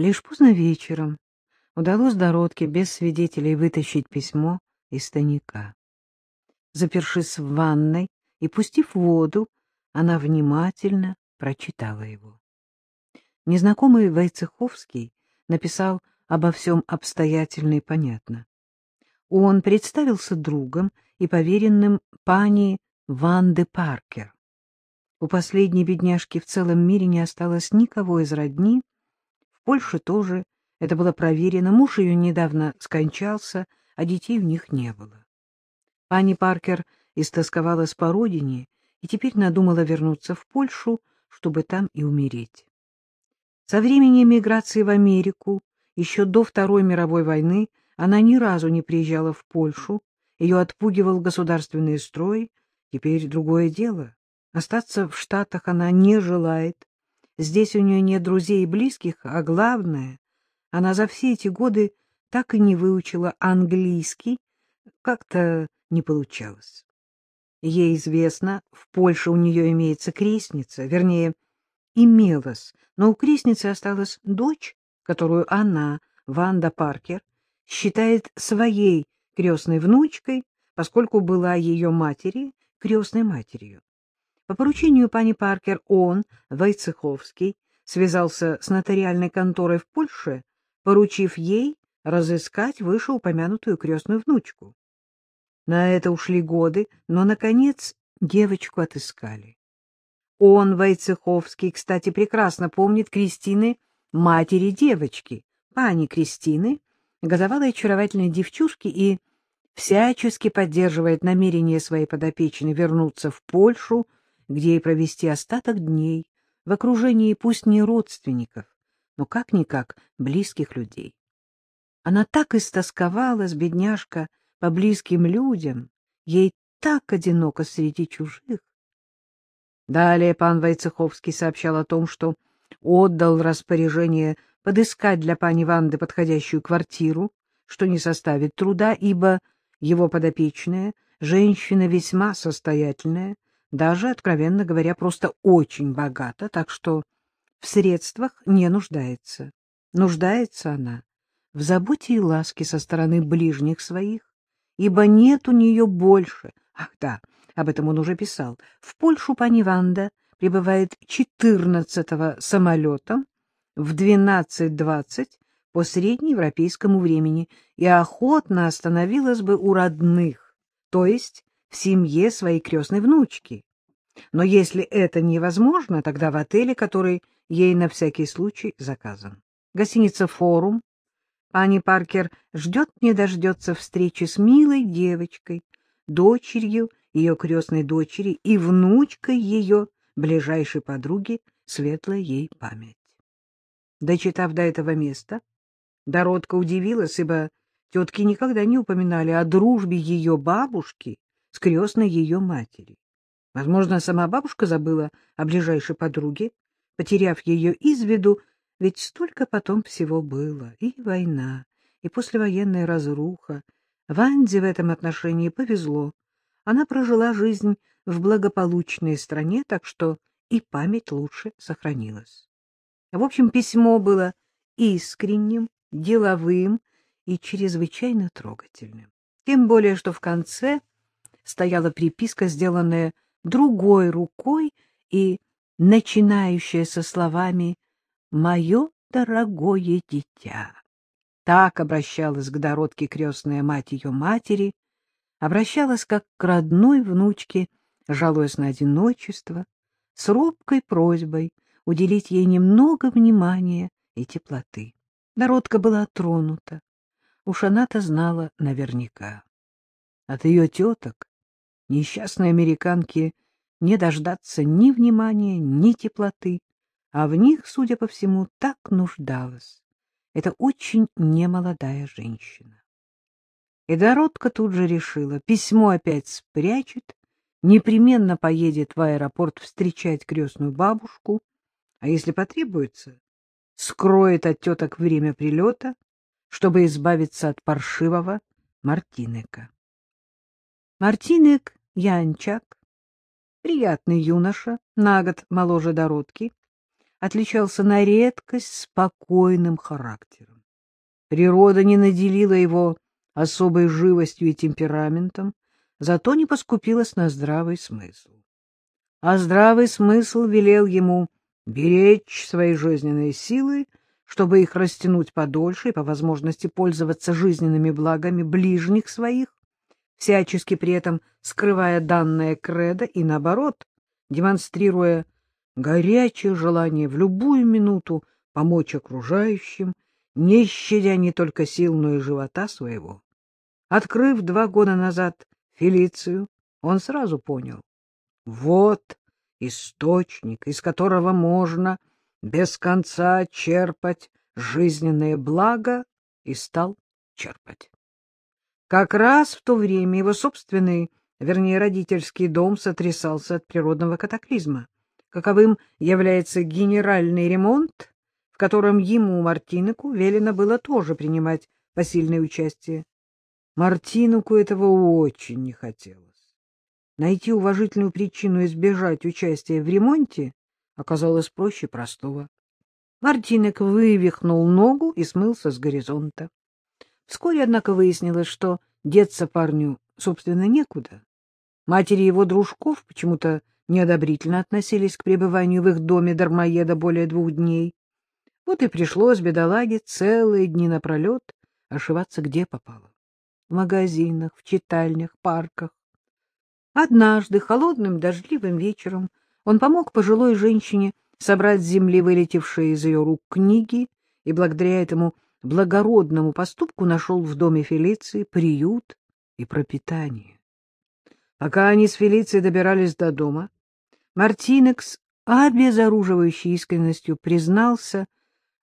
Лишь поздно вечером удалось Дородке без свидетелей вытащить письмо из тайника. Запершись в ванной и пустив воду, она внимательно прочитала его. Незнакомый Войцеховский написал обо всем обстоятельно и понятно. Он представился другом и поверенным пани Ванды Паркер. У последней бедняжки в целом мире не осталось никого из родни. Польше тоже это было проверено. Муж ее недавно скончался, а детей у них не было. Пани Паркер истосковалась по родине и теперь надумала вернуться в Польшу, чтобы там и умереть. Со времени эмиграции в Америку, еще до Второй мировой войны, она ни разу не приезжала в Польшу, ее отпугивал государственный строй, теперь другое дело. Остаться в Штатах она не желает. Здесь у нее нет друзей и близких, а главное, она за все эти годы так и не выучила английский, как-то не получалось. Ей известно, в Польше у нее имеется крестница, вернее, имелась, но у крестницы осталась дочь, которую она, Ванда Паркер, считает своей крестной внучкой, поскольку была ее матери крестной матерью. По поручению пани Паркер он, Войцеховский, связался с нотариальной конторой в Польше, поручив ей разыскать вышеупомянутую крестную внучку. На это ушли годы, но, наконец, девочку отыскали. Он, Войцеховский, кстати, прекрасно помнит Кристины, матери девочки, пани Кристины, годовалой очаровательной девчушки и всячески поддерживает намерение своей подопечной вернуться в Польшу, где и провести остаток дней в окружении пусть не родственников, но как-никак близких людей. Она так истосковалась, бедняжка, по близким людям, ей так одиноко среди чужих. Далее пан Войцеховский сообщал о том, что отдал распоряжение подыскать для пани Ванды подходящую квартиру, что не составит труда, ибо его подопечная, женщина весьма состоятельная, даже, откровенно говоря, просто очень богата, так что в средствах не нуждается. Нуждается она в заботе и ласке со стороны ближних своих, ибо нет у нее больше. Ах да, об этом он уже писал. В Польшу пани Ванда прибывает 14-го самолетом в 12.20 по среднеевропейскому времени и охотно остановилась бы у родных, то есть в семье своей крестной внучки. Но если это невозможно, тогда в отеле, который ей на всякий случай заказан. Гостиница «Форум». Пани Паркер ждет не дождется встречи с милой девочкой, дочерью ее крестной дочери и внучкой ее ближайшей подруги, светлая ей память. Дочитав до этого места, Доротка удивилась, ибо тетки никогда не упоминали о дружбе ее бабушки с крестной ее матери. Возможно, сама бабушка забыла о ближайшей подруге, потеряв ее из виду, ведь столько потом всего было, и война, и послевоенная разруха. Ванде в этом отношении повезло. Она прожила жизнь в благополучной стране, так что и память лучше сохранилась. В общем, письмо было искренним, деловым и чрезвычайно трогательным. Тем более, что в конце стояла приписка, сделанная другой рукой и начинающая со словами «Мое дорогое дитя». Так обращалась к Дородке крестная мать ее матери, обращалась как к родной внучке, жалуясь на одиночество, с робкой просьбой уделить ей немного внимания и теплоты. Народка была тронута. Уж она-то знала наверняка. От ее теток, несчастной американки, не дождаться ни внимания, ни теплоты, а в них, судя по всему, так нуждалась. Это очень немолодая женщина. И Доротка тут же решила, письмо опять спрячет, непременно поедет в аэропорт встречать крестную бабушку, а если потребуется, скроет от теток время прилета, чтобы избавиться от паршивого Мартинека. Мартинек Янчак, приятный юноша, на год моложе Дородки, отличался на редкость спокойным характером. Природа не наделила его особой живостью и темпераментом, зато не поскупилась на здравый смысл. А здравый смысл велел ему беречь свои жизненные силы, чтобы их растянуть подольше и по возможности пользоваться жизненными благами ближних своих, всячески при этом скрывая данное кредо и, наоборот, демонстрируя горячее желание в любую минуту помочь окружающим, не щадя не только сил, но и живота своего. Открыв два года назад Фелицию, он сразу понял — вот источник, из которого можно без конца черпать жизненное благо, и стал черпать. Как раз в то время его собственный, вернее, родительский дом сотрясался от природного катаклизма, каковым является генеральный ремонт, в котором ему, Мартинику, велено было тоже принимать посильное участие. Мартинуку этого очень не хотелось. Найти уважительную причину избежать участия в ремонте оказалось проще простого. Мартинек вывихнул ногу и смылся с горизонта. Вскоре, однако, выяснилось, что деться парню, собственно, некуда. Матери его дружков почему-то неодобрительно относились к пребыванию в их доме дармоеда более двух дней. Вот и пришлось бедолаге целые дни напролет ошиваться где попало. В магазинах, в читальнях, парках. Однажды, холодным дождливым вечером, он помог пожилой женщине собрать с земли вылетевшие из ее рук книги и благодаря этому благородному поступку нашел в доме Фелиции приют и пропитание. Пока они с Фелицией добирались до дома, Мартинекс, обезоруживающей искренностью, признался,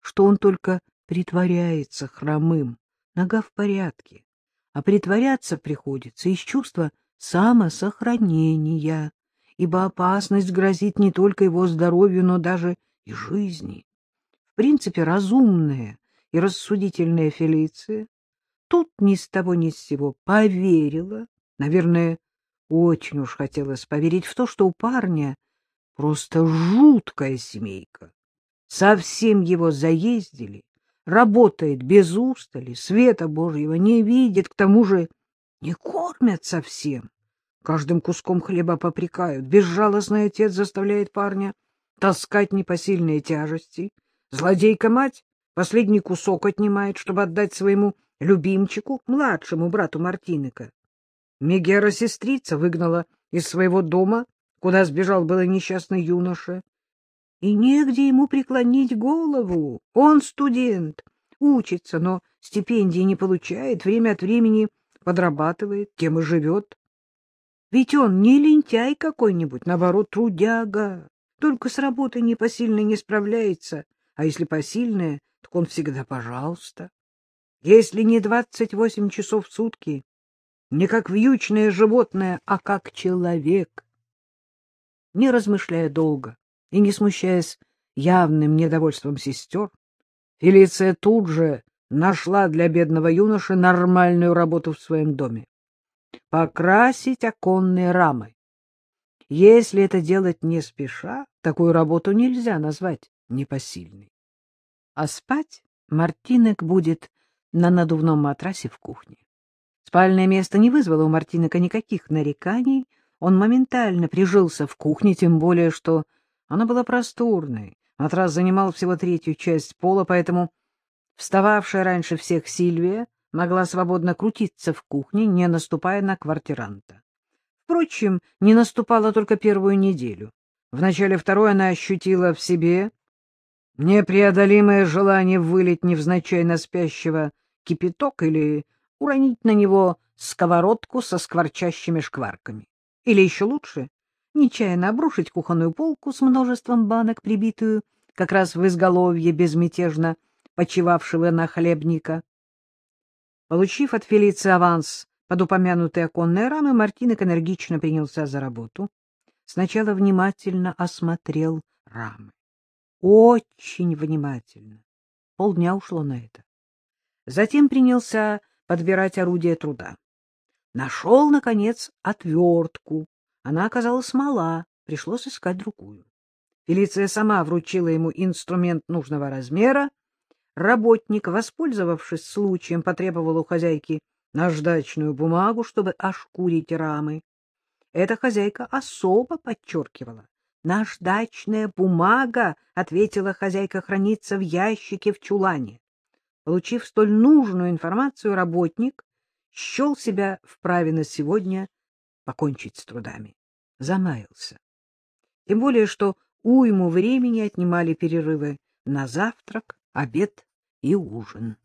что он только притворяется хромым, нога в порядке, а притворяться приходится из чувства самосохранения, ибо опасность грозит не только его здоровью, но даже и жизни. В принципе, разумная и рассудительная Фелиция тут ни с того ни с сего поверила, наверное, очень уж хотелось поверить в то, что у парня просто жуткая семейка. Совсем его заездили, работает без устали, света Божьего не видит, к тому же не кормят совсем. Каждым куском хлеба попрекают. Безжалостный отец заставляет парня таскать непосильные тяжести. Злодейка-мать последний кусок отнимает, чтобы отдать своему любимчику, младшему брату Мартиника. Мегера-сестрица выгнала из своего дома, куда сбежал было несчастный юноша. И негде ему преклонить голову. Он студент, учится, но стипендии не получает, время от времени подрабатывает, тем и живет. Ведь он не лентяй какой-нибудь, наоборот, трудяга. Только с работой непосильной не справляется, а если посильная, так он всегда пожалуйста. Если не двадцать восемь часов в сутки, не как вьючное животное, а как человек. Не размышляя долго и не смущаясь явным недовольством сестер, Фелиция тут же нашла для бедного юноши нормальную работу в своем доме — покрасить оконные рамы. Если это делать не спеша, такую работу нельзя назвать непосильной. А спать Мартинек будет на надувном матрасе в кухне. Спальное место не вызвало у Мартинека никаких нареканий, он моментально прижился в кухне, тем более, что она была просторной. Матрас занимал всего третью часть пола, поэтому встававшая раньше всех Сильвия могла свободно крутиться в кухне, не наступая на квартиранта. Впрочем, не наступала только первую неделю. В начале второй она ощутила в себе непреодолимое желание вылить невзначай на спящего кипяток или уронить на него сковородку со скворчащими шкварками. Или еще лучше, нечаянно обрушить кухонную полку с множеством банок, прибитую как раз в изголовье безмятежно почивавшего на хлебника. Получив от Фелиции аванс под упомянутые оконные рамы, Мартинок энергично принялся за работу. Сначала внимательно осмотрел рамы. Очень внимательно. Полдня ушло на это. Затем принялся подбирать орудие труда. Нашел, наконец, отвертку. Она оказалась мала, пришлось искать другую. Фелиция сама вручила ему инструмент нужного размера. Работник, воспользовавшись случаем, потребовал у хозяйки наждачную бумагу, чтобы ошкурить рамы. Эта хозяйка особо подчеркивала. «Наждачная бумага», — ответила хозяйка, — «хранится в ящике в чулане». Получив столь нужную информацию, работник счел себя вправе на сегодня покончить с трудами. Замаялся. Тем более, что уйму времени отнимали перерывы на завтрак, обед и ужин.